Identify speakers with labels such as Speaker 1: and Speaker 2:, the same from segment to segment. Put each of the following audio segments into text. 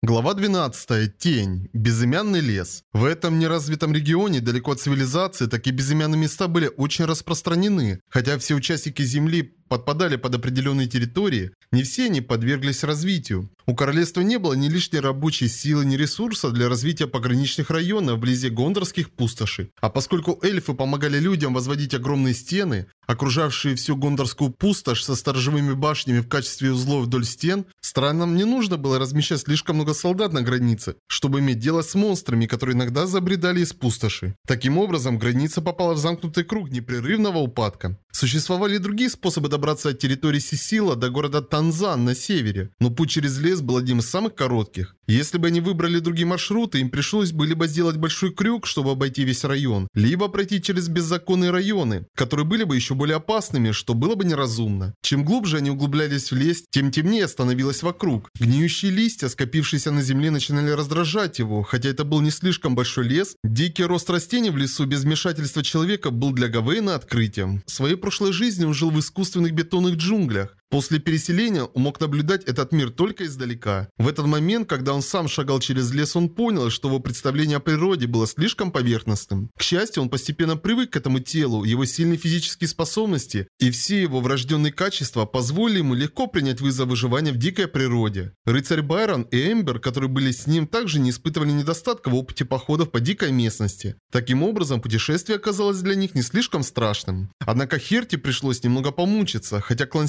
Speaker 1: Глава 12. Тень. Безымянный лес. В этом неразвитом регионе, далеко от цивилизации, такие безымянные места были очень распространены. Хотя все участники Земли подпадали под определенные территории, не все они подверглись развитию. У королевства не было ни лишней рабочей силы, ни ресурсов для развития пограничных районов вблизи гондорских пустошей. А поскольку эльфы помогали людям возводить огромные стены, окружавшие всю гондорскую пустошь со сторожевыми башнями в качестве узлов вдоль стен, странам не нужно было размещать слишком много солдат на границе, чтобы иметь дело с монстрами, которые иногда забредали из пустоши. Таким образом, граница попала в замкнутый круг непрерывного упадка. Существовали и другие способы добраться от территории Сисила до города Танзан на севере, но путь через лес был одним из самых коротких. Если бы они выбрали другие маршруты, им пришлось бы либо сделать большой крюк, чтобы обойти весь район, либо пройти через беззаконные районы, которые были бы еще более опасными, что было бы неразумно. Чем глубже они углублялись в лес, тем темнее становилось вокруг. Гниющие листья, скопившиеся на земле, начинали раздражать его, хотя это был не слишком большой лес, дикий рост растений в лесу без вмешательства человека был для Гавейна открытием. В своей прошлой жизни он жил в искусственных бетонных джунглях, После переселения он мог наблюдать этот мир только издалека. В этот момент, когда он сам шагал через лес, он понял, что его представление о природе было слишком поверхностным. К счастью, он постепенно привык к этому телу, его сильные физические способности и все его врожденные качества позволили ему легко принять вызов выживания в дикой природе. Рыцарь Байрон и Эмбер, которые были с ним, также не испытывали недостатка в опыте походов по дикой местности. Таким образом, путешествие оказалось для них не слишком страшным. Однако Херти пришлось немного помучиться, хотя клан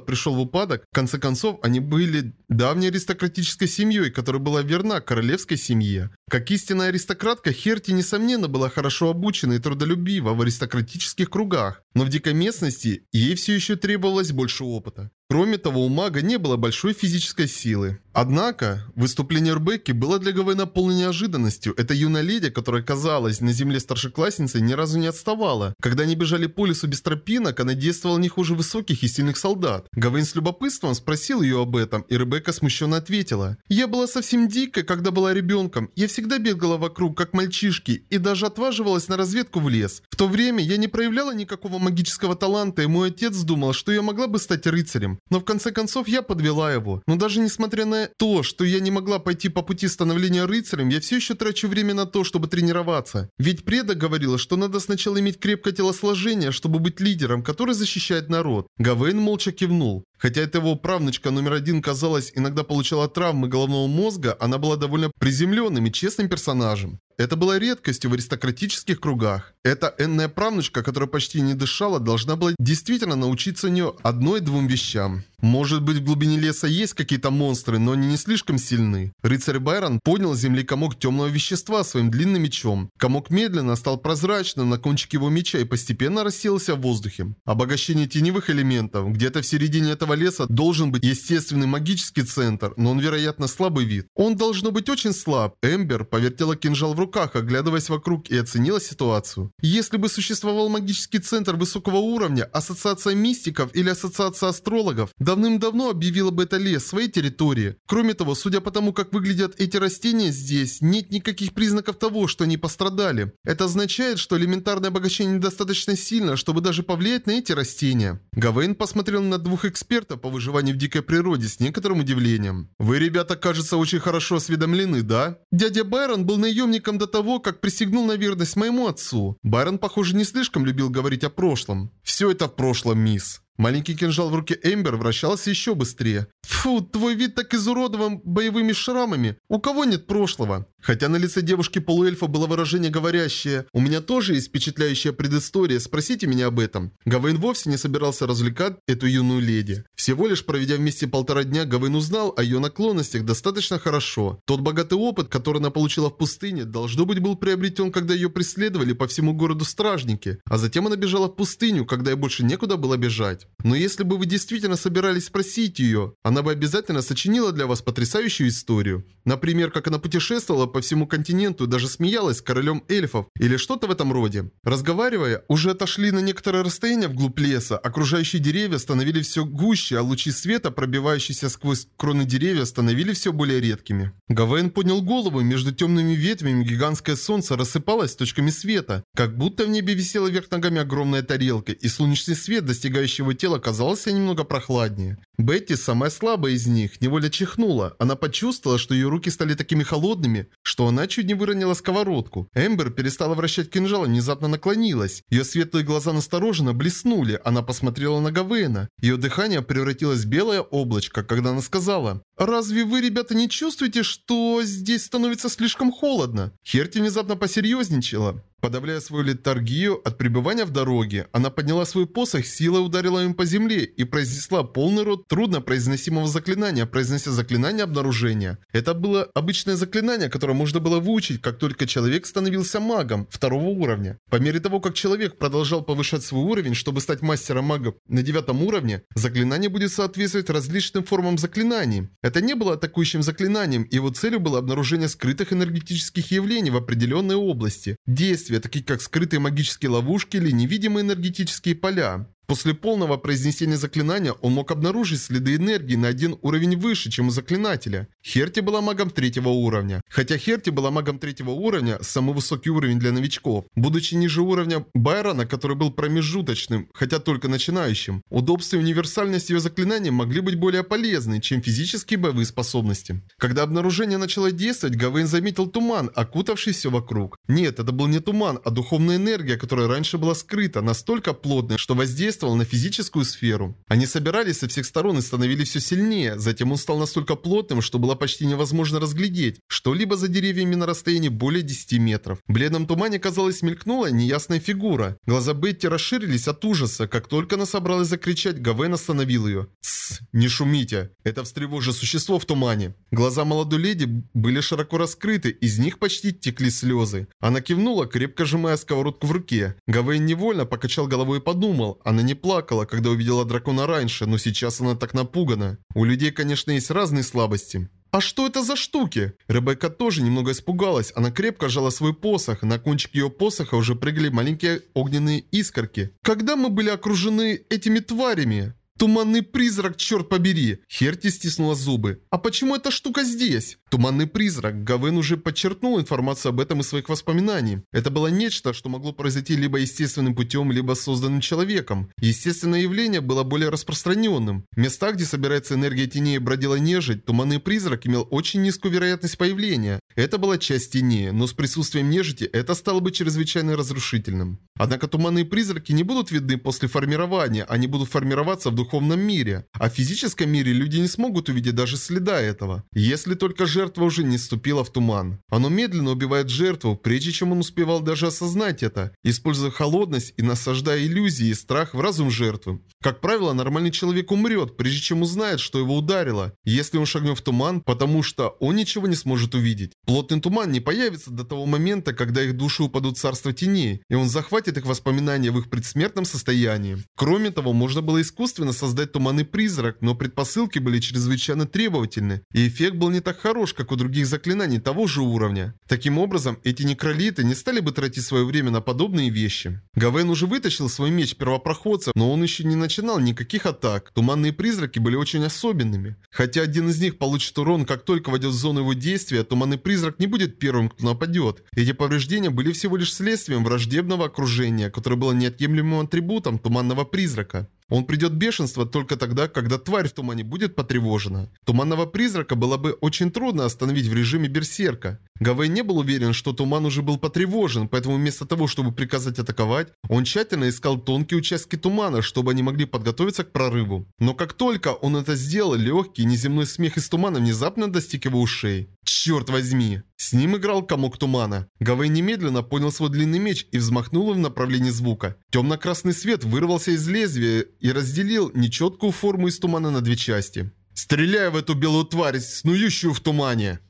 Speaker 1: Сисила пришел в упадок, в конце концов, они были давней аристократической семьей, которая была верна королевской семье. Как истинная аристократка, Херти, несомненно, была хорошо обучена и трудолюбива в аристократических кругах, но в дикой местности ей все еще требовалось больше опыта. Кроме того, у мага не было большой физической силы. Однако, выступление Рбекки было для Гавейна полной неожиданностью. Эта юная леди, которая казалась на земле старшеклассницей, ни разу не отставала. Когда они бежали по лесу без тропинок, она действовала не хуже высоких и сильных солдат. Гавейн с любопытством спросил ее об этом, и Ребекка смущенно ответила. «Я была совсем дикой, когда была ребенком. Я всегда бегала вокруг, как мальчишки, и даже отваживалась на разведку в лес. В то время я не проявляла никакого магического таланта, и мой отец думал, что я могла бы стать рыцарем. Но в конце концов я подвела его. Но даже несмотря на то, что я не могла пойти по пути становления рыцарем, я все еще трачу время на то, чтобы тренироваться. Ведь предок говорила, что надо сначала иметь крепкое телосложение, чтобы быть лидером, который защищает народ. Гавейн молча кивнул. Хотя эта его правнучка номер один, казалось, иногда получала травмы головного мозга, она была довольно приземленным и честным персонажем. Это было редкостью в аристократических кругах. Эта энная правнучка, которая почти не дышала, должна была действительно научиться у нее одной-двум вещам. Может быть, в глубине леса есть какие-то монстры, но они не слишком сильны. Рыцарь Байрон поднял с земли комок темного вещества своим длинным мечом. Комок медленно стал прозрачным на кончике его меча и постепенно рассеялся в воздухе. Обогащение теневых элементов. Где-то в середине этого леса должен быть естественный магический центр, но он, вероятно, слабый вид. Он должно быть очень слаб. Эмбер повертела кинжал в руках руках, оглядываясь вокруг и оценила ситуацию. Если бы существовал магический центр высокого уровня, ассоциация мистиков или ассоциация астрологов давным-давно объявила бы это лес своей территории. Кроме того, судя по тому, как выглядят эти растения здесь, нет никаких признаков того, что они пострадали. Это означает, что элементарное обогащение недостаточно сильно, чтобы даже повлиять на эти растения. Гавейн посмотрел на двух экспертов по выживанию в дикой природе с некоторым удивлением. Вы, ребята, кажется, очень хорошо осведомлены, да? Дядя Байрон был наемником до того, как присягнул на верность моему отцу. Байрон, похоже, не слишком любил говорить о прошлом. Все это в прошлом, мисс. Маленький кинжал в руке Эмбер вращался еще быстрее. Фу, твой вид так изуродован боевыми шрамами. У кого нет прошлого? Хотя на лице девушки-полуэльфа было выражение говорящее «У меня тоже есть впечатляющая предыстория, спросите меня об этом». Гавейн вовсе не собирался развлекать эту юную леди. Всего лишь проведя вместе полтора дня, Гавейн узнал о ее наклонностях достаточно хорошо. Тот богатый опыт, который она получила в пустыне, должно быть был приобретен, когда ее преследовали по всему городу стражники. А затем она бежала в пустыню, когда ей больше некуда было бежать. Но если бы вы действительно собирались спросить ее, она бы обязательно сочинила для вас потрясающую историю. Например, как она путешествовала по всему континенту даже смеялась с королем эльфов или что-то в этом роде. Разговаривая, уже отошли на некоторое расстояние вглубь леса, окружающие деревья становились все гуще, а лучи света, пробивающиеся сквозь кроны деревьев, становились все более редкими. Гавейн поднял голову, между темными ветвями гигантское солнце рассыпалось точками света, как будто в небе висела вверх ногами огромная тарелка, и солнечный свет, достигающий его тела, казался немного прохладнее. Бетти, самая слабая из них, невольно чихнула. Она почувствовала, что ее руки стали такими холодными, что она чуть не выронила сковородку. Эмбер перестала вращать кинжал и внезапно наклонилась. Ее светлые глаза настороженно блеснули. Она посмотрела на Гавейна. Ее дыхание превратилось в белое облачко, когда она сказала «Разве вы, ребята, не чувствуете, что здесь становится слишком холодно?» Херти внезапно посерьезничала. Подавляя свою летаргию от пребывания в дороге, она подняла свой посох, силой ударила им по земле и произнесла полный рот трудно произносимого заклинания, произнося заклинание обнаружения. Это было обычное заклинание, которое можно было выучить, как только человек становился магом второго уровня. По мере того, как человек продолжал повышать свой уровень, чтобы стать мастером магов на девятом уровне, заклинание будет соответствовать различным формам заклинаний. Это не было атакующим заклинанием, его целью было обнаружение скрытых энергетических явлений в определенной области. Действия, такие как скрытые магические ловушки или невидимые энергетические поля. После полного произнесения заклинания он мог обнаружить следы энергии на один уровень выше, чем у заклинателя. Херти была магом третьего уровня. Хотя Херти была магом третьего уровня, самый высокий уровень для новичков. Будучи ниже уровня Байрона, который был промежуточным, хотя только начинающим, удобство и универсальность ее заклинания могли быть более полезны, чем физические боевые способности. Когда обнаружение начало действовать, Гавейн заметил туман, окутавший все вокруг. Нет, это был не туман, а духовная энергия, которая раньше была скрыта, настолько плотная, что воздействие воздействовал на физическую сферу. Они собирались со всех сторон и становились все сильнее. Затем он стал настолько плотным, что было почти невозможно разглядеть что-либо за деревьями на расстоянии более 10 метров. В бледном тумане, казалось, мелькнула неясная фигура. Глаза Бетти расширились от ужаса. Как только она собралась закричать, Гавен остановил ее. «Тссс, не шумите. Это встревожит существо в тумане». Глаза молодой леди были широко раскрыты, из них почти текли слезы. Она кивнула, крепко сжимая сковородку в руке. Гавейн невольно покачал головой и подумал, она не не плакала, когда увидела дракона раньше, но сейчас она так напугана. У людей, конечно, есть разные слабости. «А что это за штуки?» Ребекка тоже немного испугалась. Она крепко сжала свой посох. На кончик ее посоха уже прыгали маленькие огненные искорки. «Когда мы были окружены этими тварями?» Туманный призрак, черт побери! Херти стиснула зубы. А почему эта штука здесь? Туманный призрак. Гавен уже подчеркнул информацию об этом из своих воспоминаний. Это было нечто, что могло произойти либо естественным путем, либо созданным человеком. Естественное явление было более распространенным. В местах, где собирается энергия теней и бродила нежить, туманный призрак имел очень низкую вероятность появления. Это была часть тени, но с присутствием нежити это стало бы чрезвычайно разрушительным. Однако туманные призраки не будут видны после формирования, они будут формироваться в духовном мире. А в физическом мире люди не смогут увидеть даже следа этого. Если только жертва уже не ступила в туман. Оно медленно убивает жертву, прежде чем он успевал даже осознать это, используя холодность и насаждая иллюзии и страх в разум жертвы. Как правило, нормальный человек умрет, прежде чем узнает, что его ударило, если он шагнет в туман, потому что он ничего не сможет увидеть. Плотный туман не появится до того момента, когда их души упадут в царство теней, и он захватит их воспоминания в их предсмертном состоянии. Кроме того, можно было искусственно создать туманный призрак, но предпосылки были чрезвычайно требовательны, и эффект был не так хорош, как у других заклинаний того же уровня. Таким образом, эти некролиты не стали бы тратить свое время на подобные вещи. Гавен уже вытащил свой меч первопроходца, но он еще не начинал никаких атак. Туманные призраки были очень особенными. Хотя один из них получит урон, как только войдет в зону его действия, туманный призрак не будет первым, кто нападет. Эти повреждения были всего лишь следствием враждебного окружения которое было неотъемлемым атрибутом туманного призрака. Он придет бешенство только тогда, когда тварь в тумане будет потревожена. Туманного призрака было бы очень трудно остановить в режиме берсерка. Гавей не был уверен, что туман уже был потревожен, поэтому вместо того, чтобы приказать атаковать, он тщательно искал тонкие участки тумана, чтобы они могли подготовиться к прорыву. Но как только он это сделал, легкий неземной смех из тумана внезапно достиг его ушей. Черт возьми! С ним играл комок тумана. Гавей немедленно понял свой длинный меч и взмахнул им в направлении звука. Темно-красный свет вырвался из лезвия и разделил нечеткую форму из тумана на две части. «Стреляй в эту белую тварь, снующую в тумане!»